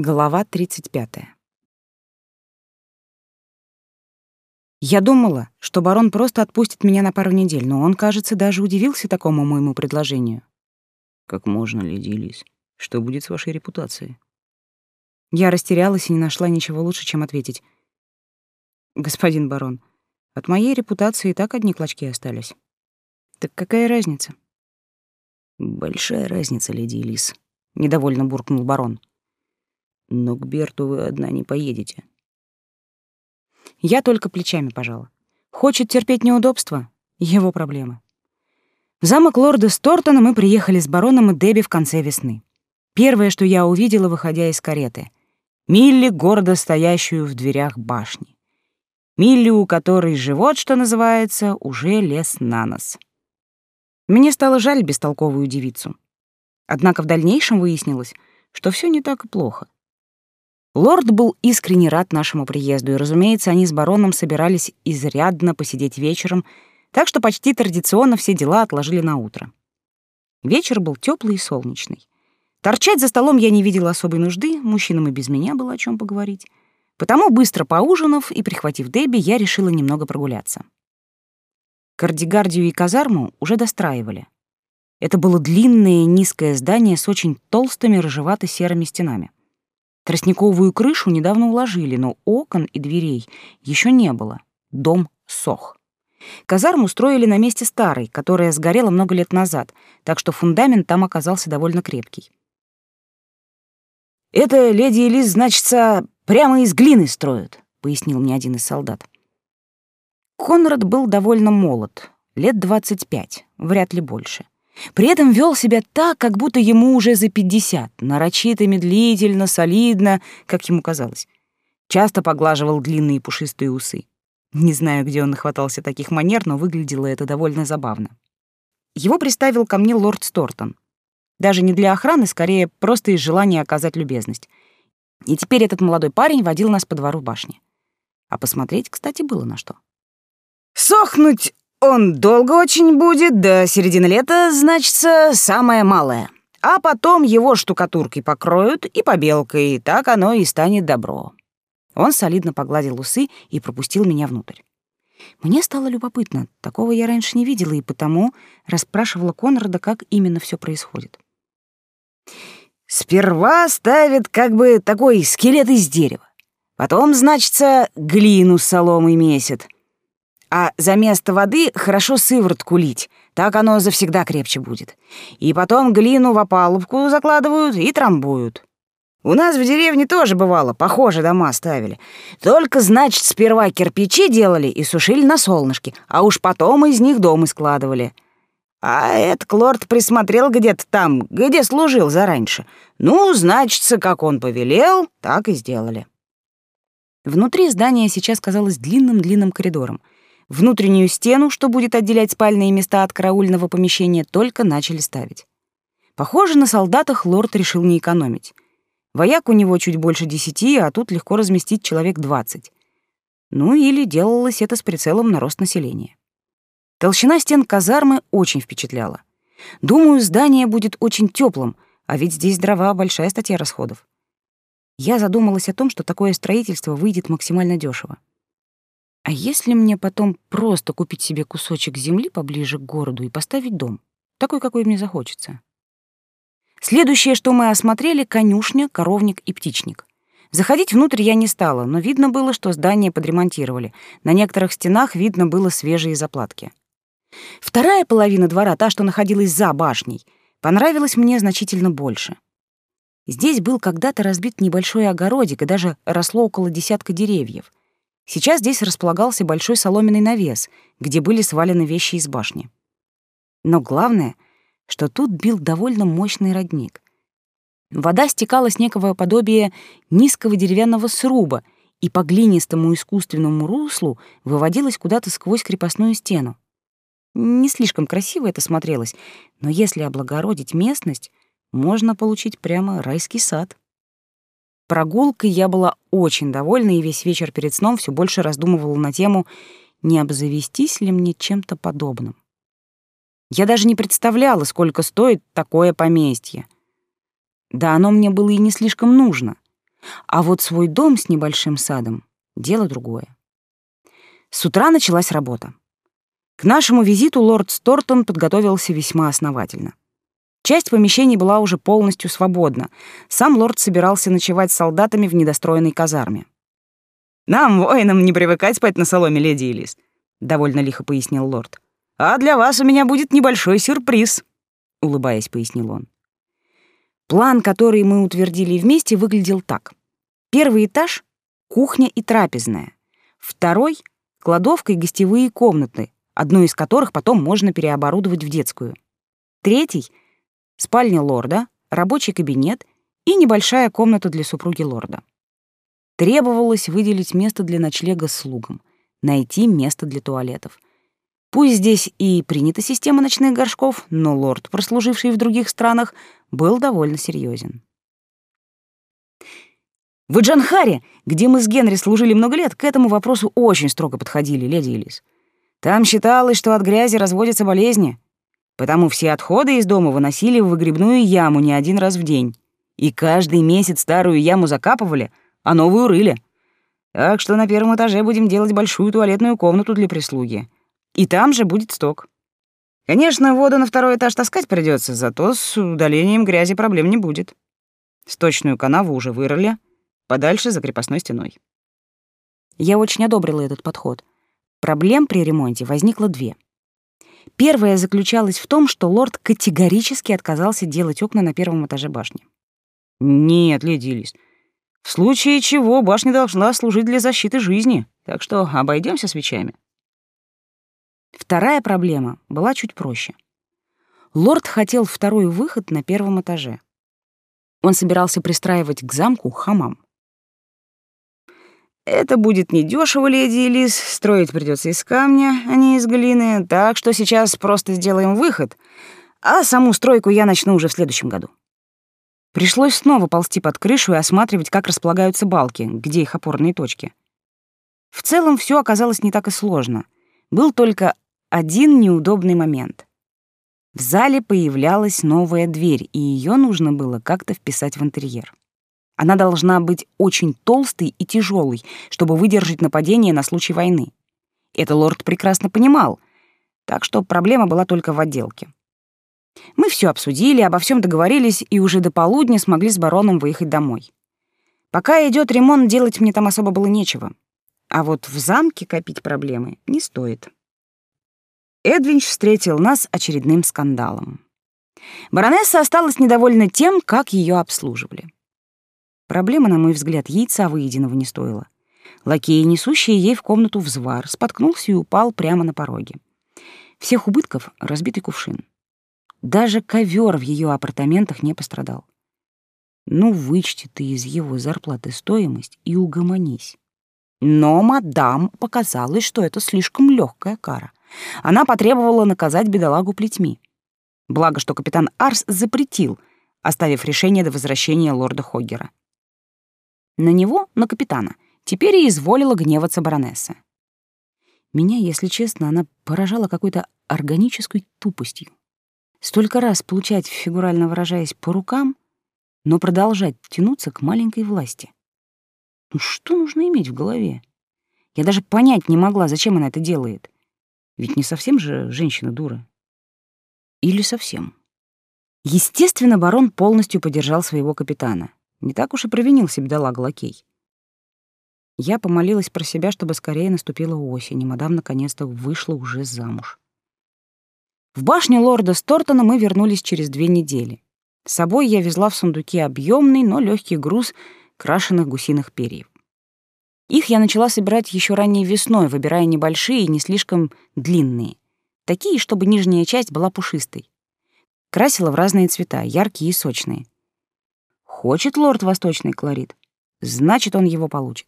Глава 35. Я думала, что барон просто отпустит меня на пару недель, но он, кажется, даже удивился такому моему предложению. Как можно, леди Элис? Что будет с вашей репутацией? Я растерялась и не нашла ничего лучше, чем ответить. Господин барон, от моей репутации и так одни клочки остались. Так какая разница? Большая разница, леди Элис, недовольно буркнул барон. Но к Берту вы одна не поедете. Я только плечами пожала. Хочет терпеть неудобства — его проблемы. В замок лорда Стортона мы приехали с бароном и Дебби в конце весны. Первое, что я увидела, выходя из кареты — Милли, гордо стоящую в дверях башни. Милли, у которой живот, что называется, уже лез на нос. Мне стало жаль бестолковую девицу. Однако в дальнейшем выяснилось, что все не так и плохо. Лорд был искренне рад нашему приезду, и, разумеется, они с бароном собирались изрядно посидеть вечером, так что почти традиционно все дела отложили на утро. Вечер был теплый и солнечный. Торчать за столом я не видела особой нужды, мужчинам и без меня было о чем поговорить. Потому, быстро поужинав и прихватив Дебби, я решила немного прогуляться. Кардигардию и казарму уже достраивали. Это было длинное низкое здание с очень толстыми рыжевато-серыми стенами. Тростниковую крышу недавно уложили, но окон и дверей еще не было. Дом сох. Казарму строили на месте старой, которая сгорела много лет назад, так что фундамент там оказался довольно крепкий. «Это, леди Элис, значится, прямо из глины строят», — пояснил мне один из солдат. Конрад был довольно молод, лет двадцать пять, вряд ли больше. При этом вел себя так, как будто ему уже за пятьдесят, нарочито, медлительно, солидно, как ему казалось. Часто поглаживал длинные пушистые усы. Не знаю, где он нахватался таких манер, но выглядело это довольно забавно. Его приставил ко мне лорд Стортон. Даже не для охраны, скорее, просто из желания оказать любезность. И теперь этот молодой парень водил нас по двору башни. А посмотреть, кстати, было на что. «Сохнуть он долго очень будет, до середины лета, значится, самое малое. А потом его штукатуркой покроют и побелкой, так оно и станет добро. Он солидно погладил усы и пропустил меня внутрь. Мне стало любопытно, такого я раньше не видела, и потому расспрашивала Конрада, как именно все происходит. Сперва ставят как бы такой скелет из дерева. Потом, значится, глину с соломой месят — а за место воды хорошо сыворотку лить, так оно завсегда крепче будет. И потом глину в опалубку закладывают и трамбуют. У нас в деревне тоже бывало, похоже дома ставили. Только, значит, сперва кирпичи делали и сушили на солнышке, а уж потом из них дома складывали. А этот лорд присмотрел где-то там, где служил зараньше. Ну, значится, как он повелел, так и сделали. Внутри здания сейчас казалось длинным-длинным коридором — Внутреннюю стену, что будет отделять спальные места от караульного помещения, только начали ставить. Похоже, на солдатах лорд решил не экономить. Вояк у него чуть больше десяти, а тут легко разместить человек двадцать. Ну или делалось это с прицелом на рост населения. Толщина стен казармы очень впечатляла. Думаю, здание будет очень теплым, а ведь здесь дрова — большая статья расходов. Я задумалась о том, что такое строительство выйдет максимально дешево. А если мне потом просто купить себе кусочек земли поближе к городу и поставить дом, такой, какой мне захочется? Следующее, что мы осмотрели — конюшня, коровник и птичник. Заходить внутрь я не стала, но видно было, что здание подремонтировали. На некоторых стенах видно было свежие заплатки. Вторая половина двора, та, что находилась за башней, понравилась мне значительно больше. Здесь был когда-то разбит небольшой огородик, и даже росло около десятка деревьев. Сейчас здесь располагался большой соломенный навес, где были свалены вещи из башни. Но главное, что тут бил довольно мощный родник. Вода стекала с некого подобия низкого деревянного сруба и по глинистому искусственному руслу выводилась куда-то сквозь крепостную стену. Не слишком красиво это смотрелось, но если облагородить местность, можно получить прямо райский сад. Прогулкой я была очень довольна и весь вечер перед сном все больше раздумывала на тему, не обзавестись ли мне чем-то подобным. Я даже не представляла, сколько стоит такое поместье. Да оно мне было и не слишком нужно. А вот свой дом с небольшим садом — дело другое. С утра началась работа. К нашему визиту лорд Стортон подготовился весьма основательно. Часть помещений была уже полностью свободна. Сам лорд собирался ночевать с солдатами в недостроенной казарме. «Нам, воинам, не привыкать спать на соломе, леди Элис», — довольно лихо пояснил лорд. «А для вас у меня будет небольшой сюрприз», — улыбаясь, пояснил он. План, который мы утвердили вместе, выглядел так. Первый этаж — кухня и трапезная. Второй — кладовка и гостевые комнаты, одну из которых потом можно переоборудовать в детскую. Третий — спальня лорда, рабочий кабинет и небольшая комната для супруги лорда. Требовалось выделить место для ночлега слугам, найти место для туалетов. Пусть здесь и принята система ночных горшков, но лорд, прослуживший в других странах, был довольно серьезен. В Джанхаре, где мы с Генри служили много лет, к этому вопросу очень строго подходили, леди Элис. Там считалось, что от грязи разводятся болезни, потому все отходы из дома выносили в выгребную яму не один раз в день. И каждый месяц старую яму закапывали, а новую рыли. Так что на первом этаже будем делать большую туалетную комнату для прислуги. И там же будет сток. Конечно, воду на второй этаж таскать придется, зато с удалением грязи проблем не будет. Сточную канаву уже вырыли, подальше за крепостной стеной. Я очень одобрила этот подход — Проблем при ремонте возникло две. Первая заключалась в том, что лорд категорически отказался делать окна на первом этаже башни. «Нет, леди Лис, в случае чего башня должна служить для защиты жизни, так что обойдемся свечами». Вторая проблема была чуть проще. Лорд хотел второй выход на первом этаже. Он собирался пристраивать к замку хамам. Это будет недешево, леди Элис, строить придется из камня, а не из глины, так что сейчас просто сделаем выход, а саму стройку я начну уже в следующем году. Пришлось снова ползти под крышу и осматривать, как располагаются балки, где их опорные точки. В целом все оказалось не так и сложно. Был только один неудобный момент. В зале появлялась новая дверь, и ее нужно было как-то вписать в интерьер. Она должна быть очень толстой и тяжелой, чтобы выдержать нападение на случай войны. Это лорд прекрасно понимал, так что проблема была только в отделке. Мы все обсудили, обо всем договорились и уже до полудня смогли с бароном выехать домой. Пока идет ремонт, делать мне там особо было нечего. А вот в замке копить проблемы не стоит. Эдвинч встретил нас очередным скандалом. Баронесса осталась недовольна тем, как ее обслуживали. Проблема, на мой взгляд, яйца выеденного не стоила. Лакей, несущий ей в комнату взвар, споткнулся и упал прямо на пороге. Всех убытков — разбитый кувшин. Даже ковер в ее апартаментах не пострадал. Ну, вычти ты из его зарплаты стоимость и угомонись. Но мадам показалось, что это слишком легкая кара. Она потребовала наказать бедолагу плетьми. Благо, что капитан Арс запретил, оставив решение до возвращения лорда Хоггера. На него, на капитана, теперь и изволила гневаться баронесса. Меня, если честно, она поражала какой-то органической тупостью. Столько раз получать, фигурально выражаясь, по рукам, но продолжать тянуться к маленькой власти. Ну что нужно иметь в голове? Я даже понять не могла, зачем она это делает. Ведь не совсем же женщина дура. Или совсем. Естественно, барон полностью поддержал своего капитана. Не так уж и провинился бедолага лакей. Я помолилась про себя, чтобы скорее наступила осень, и мадам наконец-то вышла уже замуж. В башню лорда Стортона мы вернулись через две недели. С собой я везла в сундуке объемный, но легкий груз крашеных гусиных перьев. Их я начала собирать еще ранней весной, выбирая небольшие и не слишком длинные. Такие, чтобы нижняя часть была пушистой. Красила в разные цвета, яркие и сочные — Хочет лорд восточный колорит, значит, он его получит.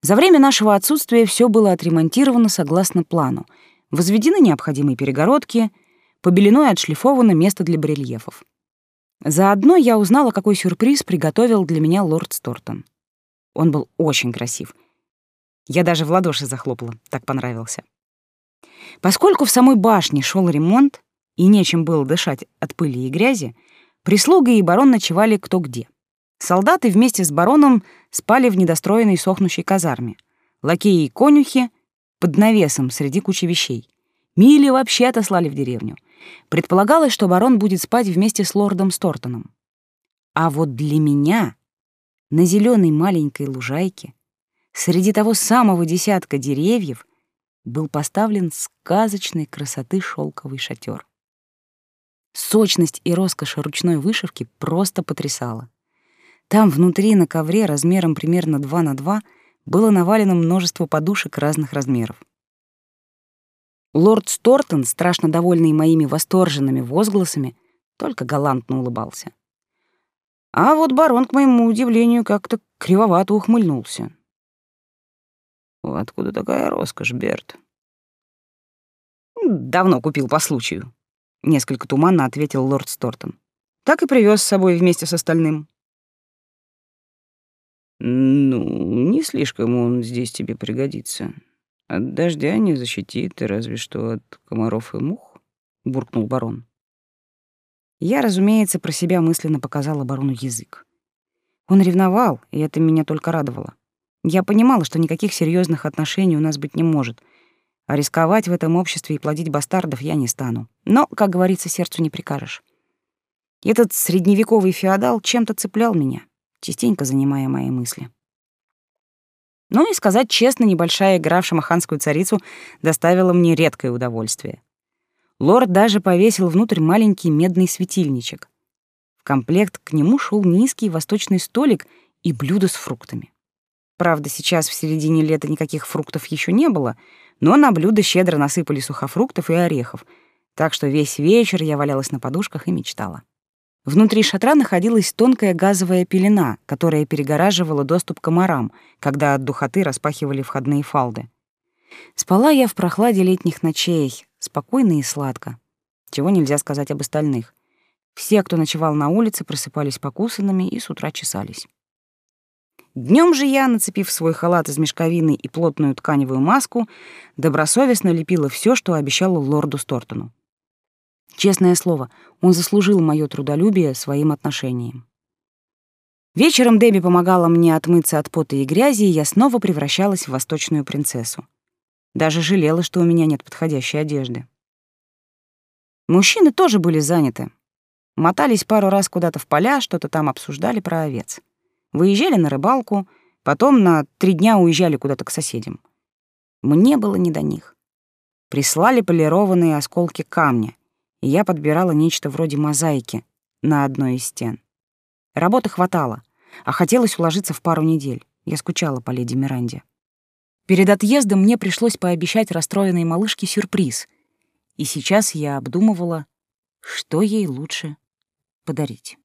За время нашего отсутствия все было отремонтировано согласно плану. Возведены необходимые перегородки, побелено и отшлифовано место для барельефов. Заодно я узнала, какой сюрприз приготовил для меня лорд Стортон. Он был очень красив. Я даже в ладоши захлопала, так понравился. Поскольку в самой башне шел ремонт и нечем было дышать от пыли и грязи, Прислуга и барон ночевали кто где. Солдаты вместе с бароном спали в недостроенной сохнущей казарме. Лакеи и конюхи под навесом среди кучи вещей. Мили вообще отослали в деревню. Предполагалось, что барон будет спать вместе с лордом Стортоном. А вот для меня на зеленой маленькой лужайке среди того самого десятка деревьев был поставлен сказочной красоты шелковый шатер. Сочность и роскошь ручной вышивки просто потрясала. Там внутри на ковре размером примерно 2 на 2 было навалено множество подушек разных размеров. Лорд Стортон, страшно довольный моими восторженными возгласами, только галантно улыбался. А вот барон, к моему удивлению, как-то кривовато ухмыльнулся. «Откуда такая роскошь, Берт?» «Давно купил по случаю», — несколько туманно ответил лорд Стортон. «Так и привез с собой вместе с остальным». «Ну, не слишком он здесь тебе пригодится. От дождя не защитит, разве что от комаров и мух», — буркнул барон. Я, разумеется, про себя мысленно показала барону язык. Он ревновал, и это меня только радовало. Я понимала, что никаких серьезных отношений у нас быть не может, а рисковать в этом обществе и плодить бастардов я не стану. Но, как говорится, сердцу не прикажешь. Этот средневековый феодал чем-то цеплял меня, частенько занимая мои мысли. Ну и сказать честно, небольшая игра в шамаханскую царицу доставила мне редкое удовольствие. Лорд даже повесил внутрь маленький медный светильничек. В комплект к нему шел низкий восточный столик и блюдо с фруктами. Правда, сейчас в середине лета никаких фруктов еще не было, но на блюдо щедро насыпали сухофруктов и орехов, так что весь вечер я валялась на подушках и мечтала. Внутри шатра находилась тонкая газовая пелена, которая перегораживала доступ к комарам, когда от духоты распахивали входные фалды. Спала я в прохладе летних ночей, спокойно и сладко. Чего нельзя сказать об остальных. Все, кто ночевал на улице, просыпались покусанными и с утра чесались. Днем же я, нацепив свой халат из мешковины и плотную тканевую маску, добросовестно лепила все, что обещала лорду Стортону. Честное слово, он заслужил мое трудолюбие своим отношением. Вечером Дебби помогала мне отмыться от пота и грязи, и я снова превращалась в восточную принцессу. Даже жалела, что у меня нет подходящей одежды. Мужчины тоже были заняты. Мотались пару раз куда-то в поля, что-то там обсуждали про овец. Выезжали на рыбалку, потом на три дня уезжали куда-то к соседям. Мне было не до них. Прислали полированные осколки камня, и я подбирала нечто вроде мозаики на одной из стен. Работы хватало, а хотелось уложиться в пару недель. Я скучала по леди Миранде. Перед отъездом мне пришлось пообещать расстроенной малышке сюрприз, и сейчас я обдумывала, что ей лучше подарить.